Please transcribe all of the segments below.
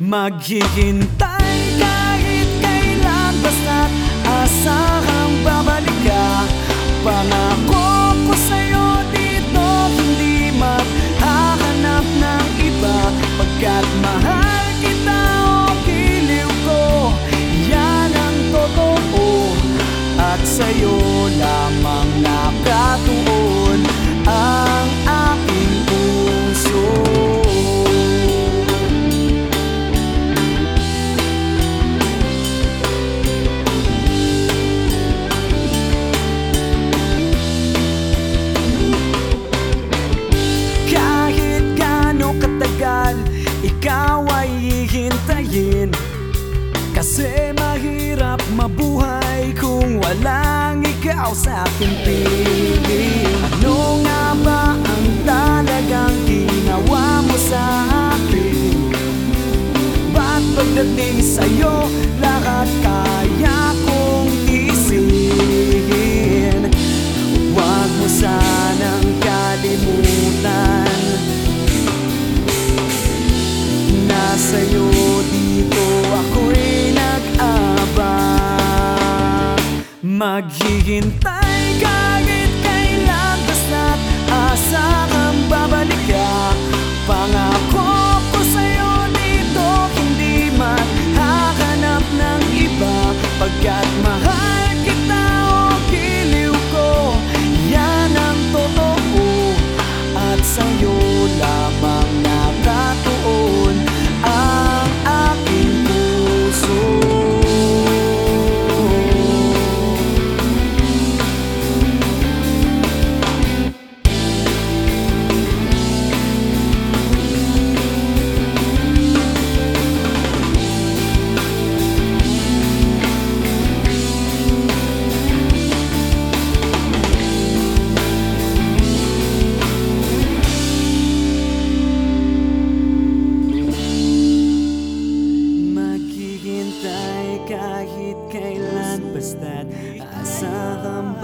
Maghihintay Kasi mahirap mabuhay Kung walang ikaw sa aking piling Ano nga ba ang talagang ginawa mo sa akin? Ba't pagdating sa'yo Lahat kaya Maghihintay kahit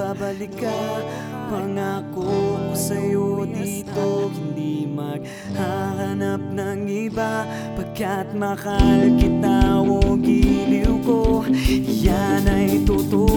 babalik ka. Pangako ko sa'yo dito. Hindi maghahanap ng iba. Pagkat mahal kita o giliw ko. Yan ay totoo